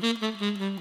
Mm-hmm.